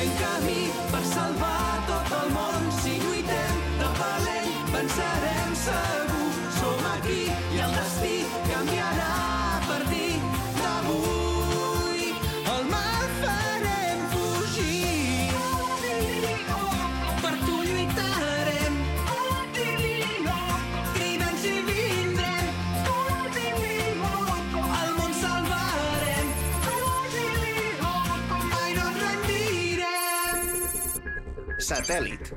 aquí, Satèl·lit.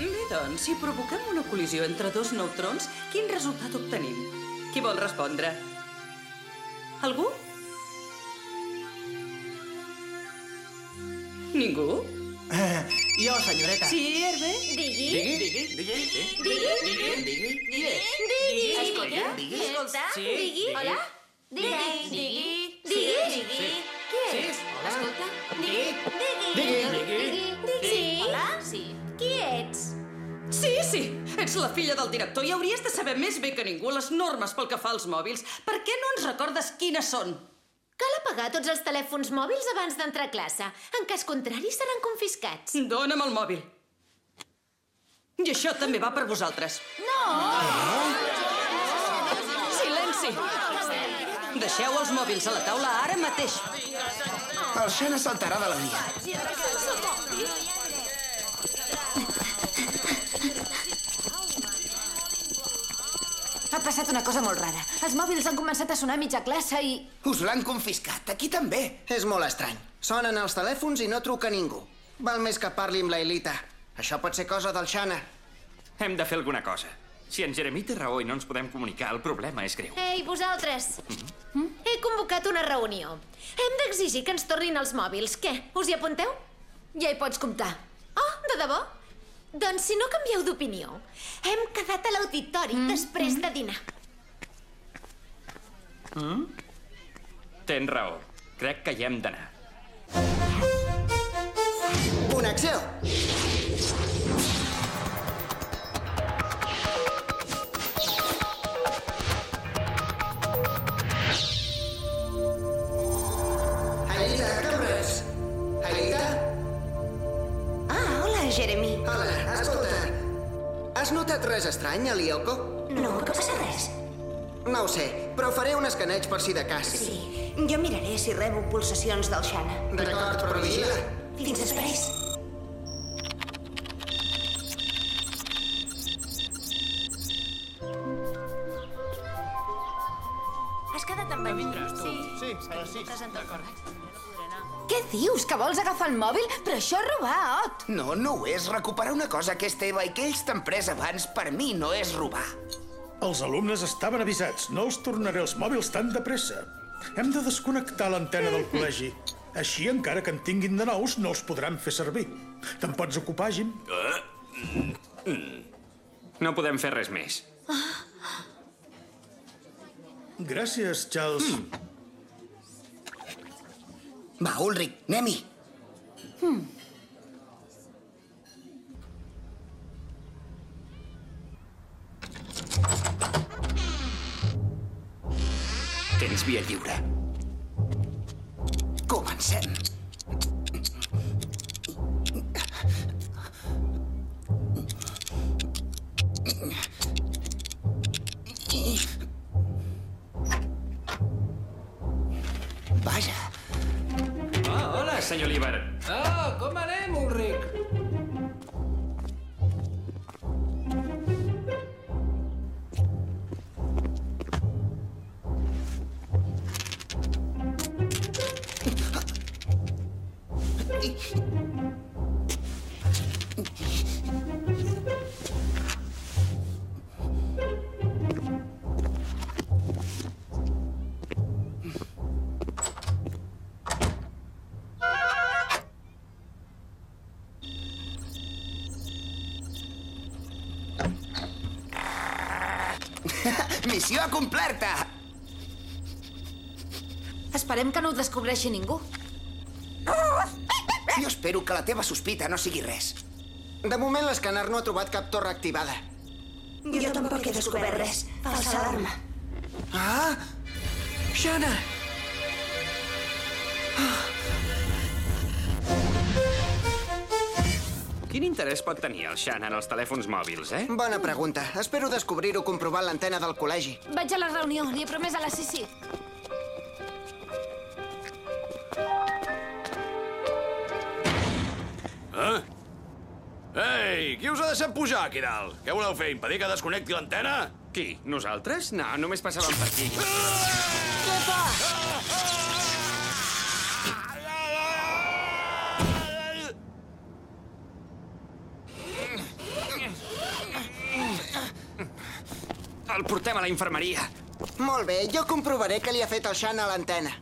Bé, doncs, si provoquem una col·lisió entre dos neutrons, quin resultat obtenim? Qui vol respondre? Algú? Ningú? Jo, senyoreta. Sí, Hervé? Digui. Digui, digui, digui. Digui. Digui, digui. Digui. Escolta, Digui. Escolta. Sí. Digui. Hola. Digui. Digui. Digui. Digui. Qui Sí, hola. Escolta. Digui. Digui. Digui. Digui. Sí. Hola. Sí. Qui ets? Sí, sí, ets la filla del director i hauries de saber més bé que ningú les normes pel que fa als mòbils. Per què no ens recordes quines són? Cal apagar tots els telèfons mòbils abans d'entrar a classe. En cas contrari, seran confiscats. Dóna'm el mòbil. I això també va per vosaltres. No! Silenci! Deixeu els mòbils a la taula ara mateix. El Xana saltarà de la via. Ha passat una cosa molt rara. Els mòbils han començat a sonar a mitja classe i... Us l'han confiscat. Aquí també. És molt estrany. Sonen els telèfons i no truca ningú. Val més que parli amb la Elita. Això pot ser cosa del Xana. Hem de fer alguna cosa. Si en Jeremy té raó i no ens podem comunicar, el problema és greu. Ei, vosaltres! He convocat una reunió. Hem d'exigir que ens tornin els mòbils. Què? Us hi apunteu? Ja hi pots comptar. Oh, de debò? Doncs si no canvieu d'opinió, hem quedat a l'auditori després de dinar. Tens raó. Crec que hi hem d'anar. Connexió! Jeremy. Hola, escolta. Has notat res estrany a l'Ioko? No, que passa res. No ho sé, però faré un escaneig per si de cas. Sí, jo miraré si rebo pulsacions del Xana. D'acord, però vigila. Fins després. El mòbil? Però això és robar, Ot! No, no ho és. Recuperar una cosa que és teva i que ells t'han pres abans, per mi no és robar. Els alumnes estaven avisats. No els tornaré els mòbils tan de pressa. Hem de desconnectar l'antena del col·legi. Així, encara que en tinguin de nous, no els podran fer servir. Te'n pots ocupar, Jim? No podem fer res més. Gràcies, Charles. Va, Ulrich, anem-hi. Tens via lliure. Comencem. Vaja, Oh, hola, senyor Líber. Ah, com anem, Ulrich? Missió completa! Esperem que no ho descobreixi ningú. Jo espero que la teva sospita no sigui res. De moment l'escàner no ha trobat cap torre activada. Jo tampoc he descobert res. Falsa alarma. Ah! Xana! Quin interès pot tenir el Xan en els telèfons mòbils, eh? Bona pregunta. Espero descobrir-ho comprovant l'antena del col·legi. Vaig a la reunió, li he promès a la Sissi. Eh? Ei, qui us ha deixat pujar aquí dalt? Què voleu fer, impedir que desconnecti l'antena? Qui? Nosaltres? No, només passàvem per aquí. El portem a la infermeria. Molt bé, jo comprovaré què li ha fet el Xana a l'antena.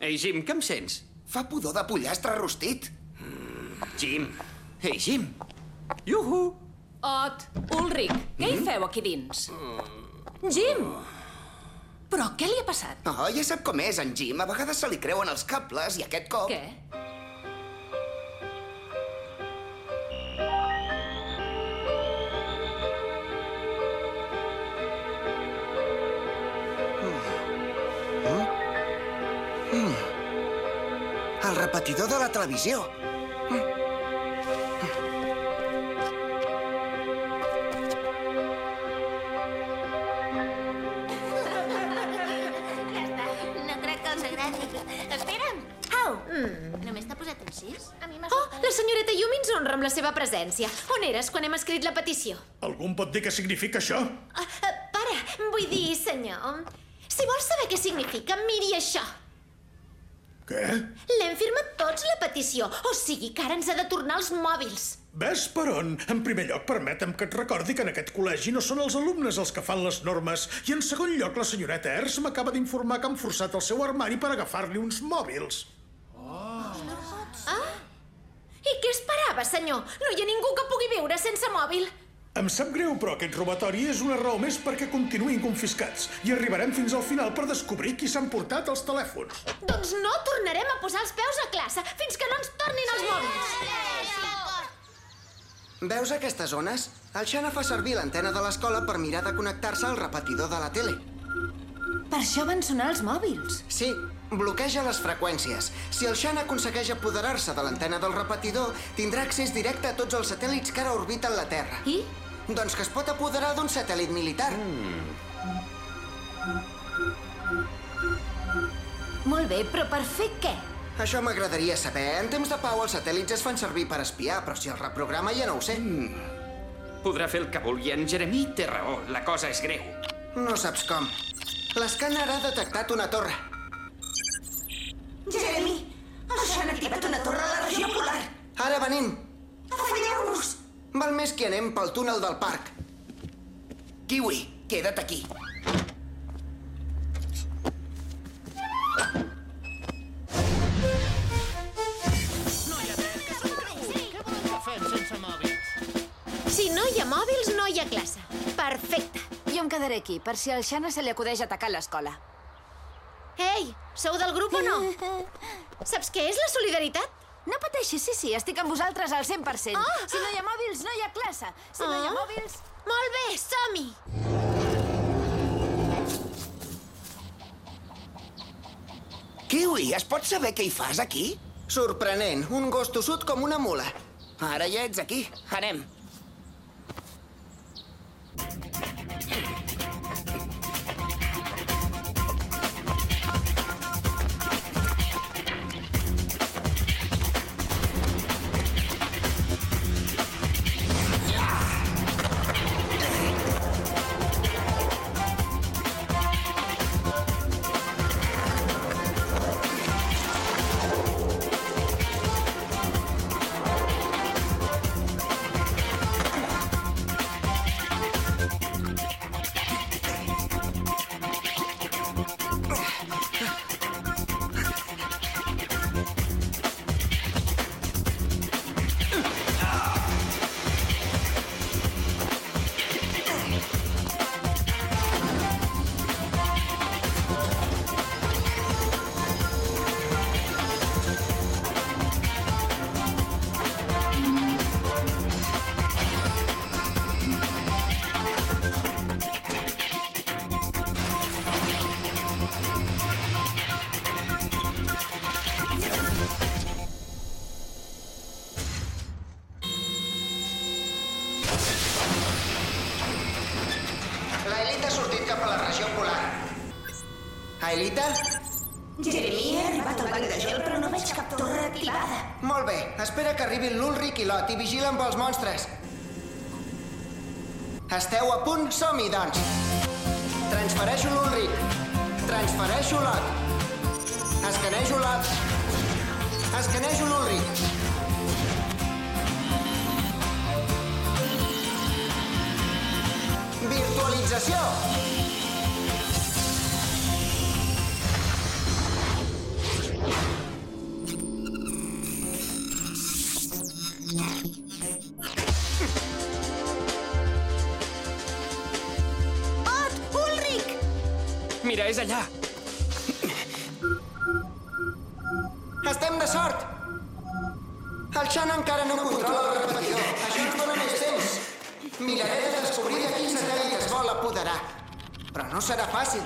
Ei, Jim, què em sents? Fa pudor de pollastre rostit. Jim. Ei, Jim. Iuhu! Ot, Ulrich, què hi feu aquí dins? Jim! Però què li ha passat? Oh, ja sap com és, en Jim. A vegades se li creuen els cables i aquest cop... Què? A mi m'ha Oh, la senyoreta Yumi ens honra amb la seva presència. On eres quan hem escrit la petició? Algú pot dir què significa això? Ah, ah, para, vull dir, senyor... Si vols saber què significa, miri això. Què? L'hem firmat tots, la petició. O sigui que ara ens ha de tornar els mòbils. Ves per on? En primer lloc, permetem que et recordi que en aquest col·legi no són els alumnes els que fan les normes. I en segon lloc, la senyoreta Ers m'acaba d'informar que han forçat el seu armari per agafar-li uns mòbils. Ah? I què esperava, senyor? No hi ha ningú que pugui viure sense mòbil. Em sap greu, però aquest robatori és una raó més perquè continuïn confiscats. I arribarem fins al final per descobrir qui s'han portat els telèfons. Doncs no tornarem a posar els peus a classe fins que no ens tornin els mòbils. Veus aquestes ones? El Xana fa servir l'antena de l'escola per mirar de connectar-se al repetidor de la tele. Per això van sonar els mòbils. Sí, bloqueja les freqüències. Si el Xan aconsegueix apoderar-se de l'antena del repetidor, tindrà accés directe a tots els satèl·lits que ara orbiten la Terra. I? Doncs que es pot apoderar d'un satèl·lit militar. Molt bé, però per fer què? Això m'agradaria saber. En temps de pau els satèl·lits es fan servir per espiar, però si el reprograma ja no ho sé. Podrà fer el que vulgui. En Jeremy té raó. La cosa és greu. No saps com. L'escàner ha detectat una torre. Jeremy, els han activat una torre a la regió polar. Ara venint. Afanyeu-vos! Val més que anem pel túnel del parc. Kiwi, queda't aquí. Si no hi ha mòbils, no hi ha classe. Perfecte. Jo em quedaré aquí, per si al Xana se li acudeix atacar l'escola. Ei, sou del grup o no? Saps què és la solidaritat? No pateixis, sí, sí, estic amb vosaltres al 100%. Ah! Si no hi ha mòbils, no hi ha classe. Si no hi ha Ah. mòbils... Molt bé, som-hi! Kiwi, es pot saber què hi fas aquí? Sorprenent, un gos tossut com una mula. Ara ja ets aquí, anem. Amb els monstres. Esteu a punt? Som-hi, doncs. Transfereixo l'Ulric. Transfereixo l'Ot. Escanejo l'Ot. Escanejo l'Ulric. Virtualització. Mira, és allà. Estem de sort. El Xan encara no controla el repetidor. Això ens dona més temps. Miraré de descobrir de quin satèl·lit es vol apoderar. Però no serà fàcil.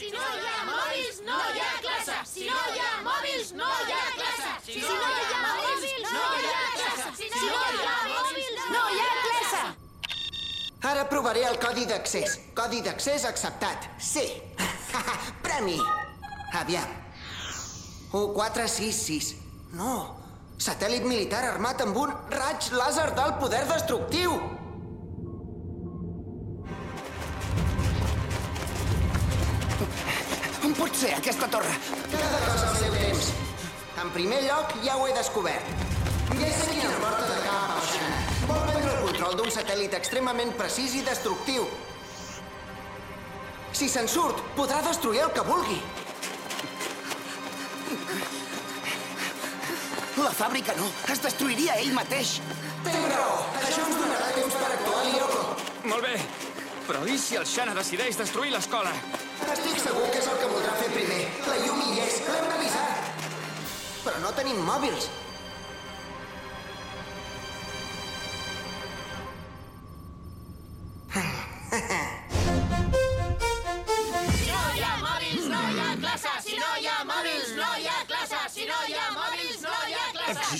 Si no hi ha mòbils, no hi ha classe. Si no hi ha mòbils, no hi ha classe. Si no hi ha mòbils, no hi ha classe. Si no hi ha mòbils, no hi ha classe. Ara provaré el codi d'accés. Codi d'accés acceptat. Sí. Premi. Aviam. 1466. No. Satèl·lit militar armat amb un raig làser d'alt poder destructiu. On pot ser aquesta torre? Cada cosa al seu temps. En primer lloc, ja ho he descobert. Sé quina porta de cap control d'un satèl·lit extremament precís i destructiu. Si se'n surt, podrà destruir el que vulgui. La fàbrica no, es destruiria ell mateix. Tinc raó. Això ens donarà temps per actuar, Lyoko. Molt bé. Però i si el Xana decideix destruir l'escola? Estic segur que és el que voldrà fer primer. La Yumi hi és, l'hem d'avisar. Però no tenim mòbils.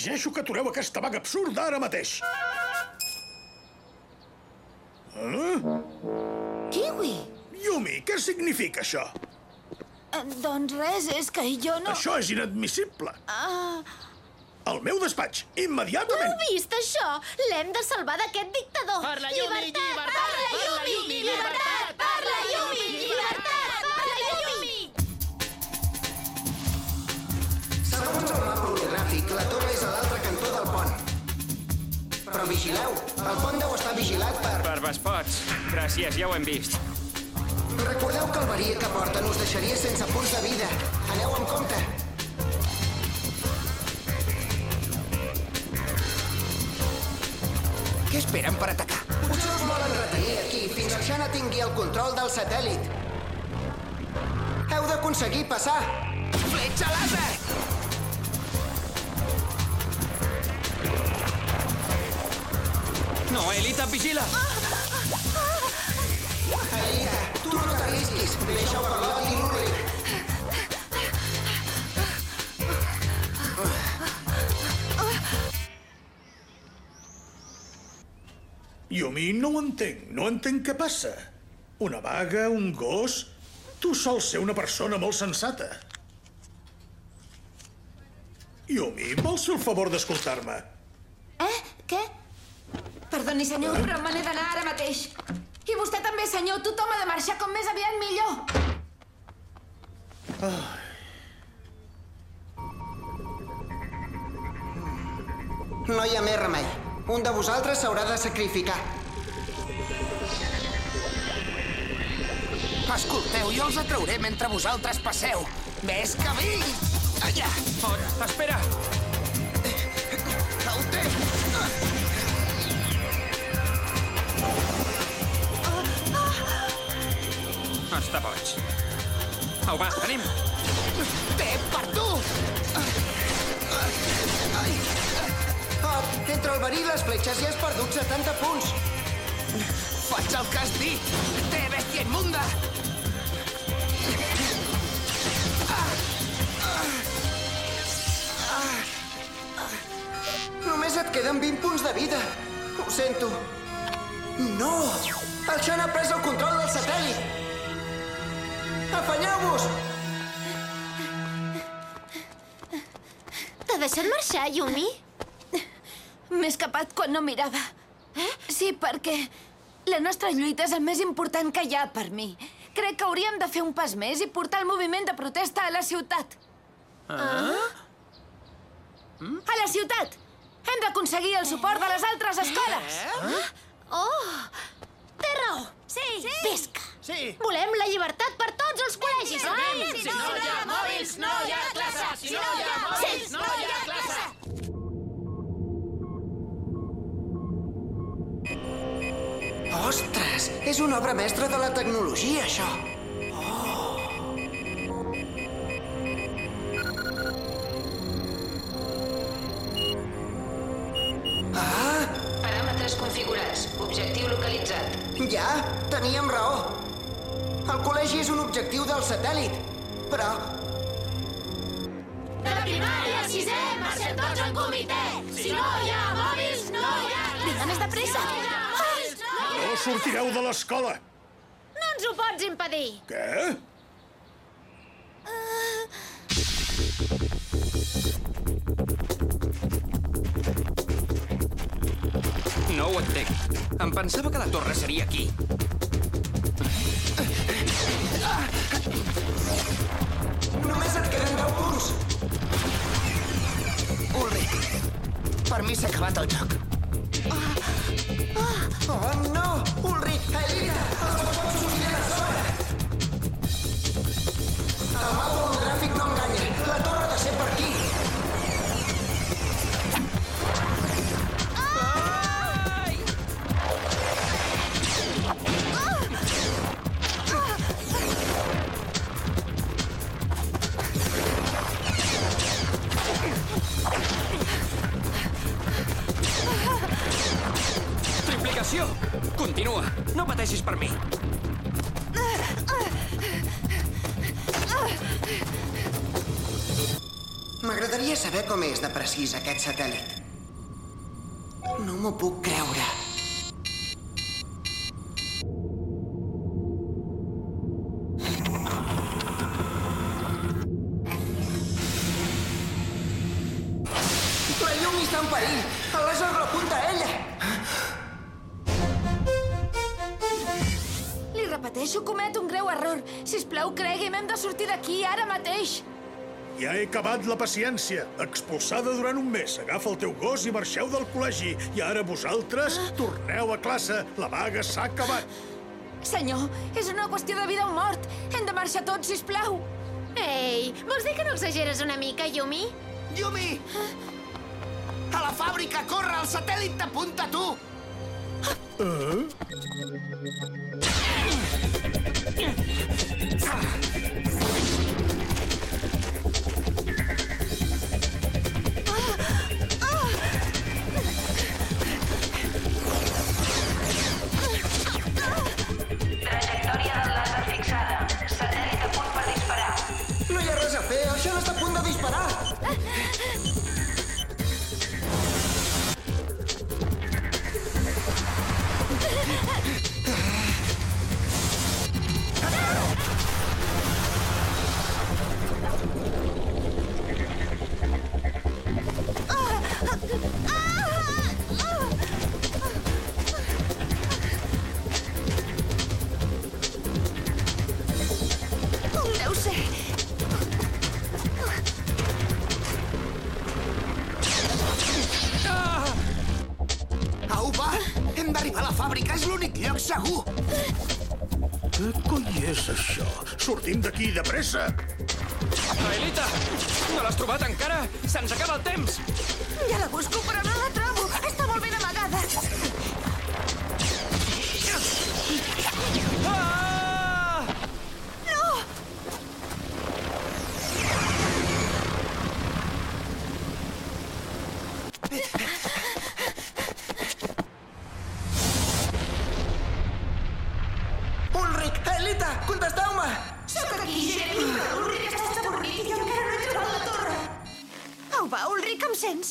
Exigeixo que atureu aquesta vaga absurda ara mateix. Eh? Kiwi! Yumi, què significa això? Eh, doncs res, és que jo no... Això és inadmissible. Ah, Al meu despatx, Ho immediatament. heu vist, això? L'hem de salvar d'aquest dictador. Per la Yumi, llibertat! Per la Per la Yumi, Yumi, llibertat! Per la Yumi, Però vigileu, el pont deu estar vigilat per... Per vespots. Gràcies, ja ho hem vist. Recordeu que el verí que porten us deixaria sense punts de vida. Aneu amb compte. Què esperen per atacar? Potser us volen retenir aquí fins que Xana tingui el control del satèl·lit. Heu d'aconseguir passar. Fletxa làser! No, Elita, vigila! Aelita, tu no t'arrisquis. Deixa-ho per l'Ot i l'Ulric. Yumi, no ho entenc. No entenc què passa. Una vaga, un gos... Tu sols ser una persona molt sensata. Yumi, vols fer el favor d'escoltar-me? Perdoni, senyor, però me n'he d'anar ara mateix. I vostè també, senyor. Tothom ha de marxar com més aviat millor. No hi ha més remei. Un de vosaltres s'haurà de sacrificar. Escolteu, jo els atrauré mentre vosaltres passeu. Ves que vinc! Allà! Oh, espera! Està boig. Au, va, anem! Té per tu! Ot, entre el verí i les fletxes ja has perdut 70 punts. Faig el que has dit! Té, bèstia immunda! Només et queden 20 punts de vida. Ho sento. No! El Xan ha pres el control del satèl·lit. Afanyeu-vos! T'ha deixat marxar, Yumi? M'he escapat quan no mirava. Eh? Sí, perquè la nostra lluita és el més important que hi ha per mi. Crec que hauríem de fer un pas més i portar el moviment de protesta a la ciutat. Ah? A la ciutat! Hem d'aconseguir el suport de les altres escoles! Eh? Oh! Té raó! Sí! sí. Visca! Sí! Volem la llibertat per tots els col·legis! Sí, sí, Si no hi ha mòbils, no hi ha classe! Si no hi ha mòbils, no hi ha classe! Ostres, és una obra mestra de la tecnologia, això. Ah, Paràmetres configurats. Objectiu localitzat. ja, teníem raó. El col·legi és un objectiu del satèl·lit, però De la primària sisè, marxem tots en comitè. Si no hi ha mòbils, no hi ha. Vinga, més de pressa. Si no mòbils, no ha No sortireu de l'escola! No ens ho pots impedir! Què? No ho entenc. Em pensava que la torre seria aquí. Només et queden 10 punts. Ulrich, per mi s'ha acabat el joc. Oh, no! Ulrich, Elina! Els és de precís aquest satèl·lit. No m'ho puc creure. La llum està en perill! El làser l'apunta a ella! Li repeteixo, comet un greu error. Si plau, cregui'm, hem de sortir d'aquí ara mateix. Ja he acabat la paciència. Expulsada durant un mes. Agafa el teu gos i marxeu del col·legi. I ara vosaltres torneu a classe. La vaga s'ha acabat. Senyor, és una qüestió de vida o mort. Hem de marxar tots, si plau. Ei, vols dir que no exageres una mica, Yumi? Yumi! A la fàbrica, corre! El satèl·lit t'apunta a tu! Eh? Trajectòria és això? Sortim d'aquí, de pressa! Aelita! No l'has trobat encara? Se'ns acaba el temps! Ja la busco, però no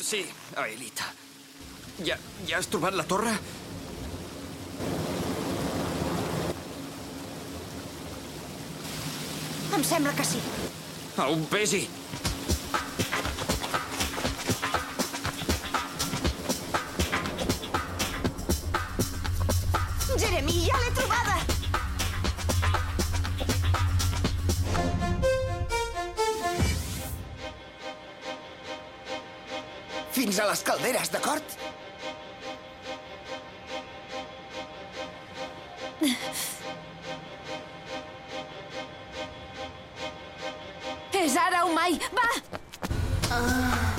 Sí, Aelita. Ja, ja has trobat la torre? Em sembla que sí. A un Fins a les calderes, d'acord? És ara o mai! Va! Yumi!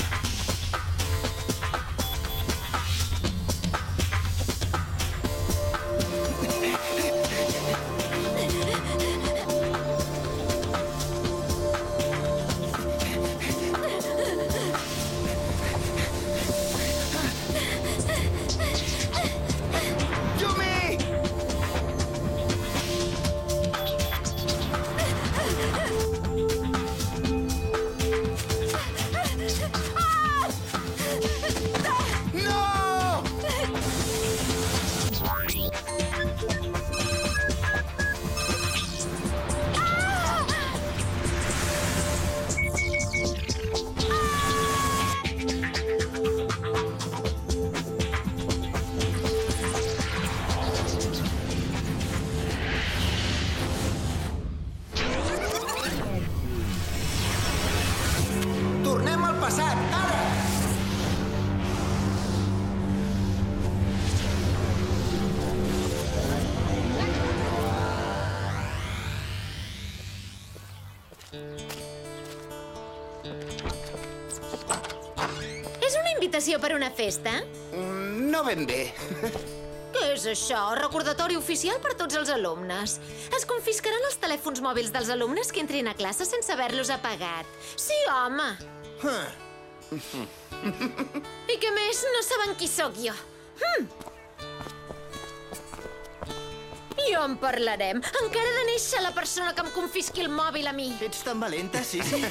Invitació per una festa? Mm, No ben bé. Què és això? Recordatori oficial per tots els alumnes. Es confiscaran els telèfons mòbils dels alumnes que entrin a classe sense haver-los apagat. Sí, home! I què més? No saben qui sóc jo. Hm. Jo en parlarem. Encara ha de néixer la persona que em confisqui el mòbil a mi. Ets tan valenta, sí, sí.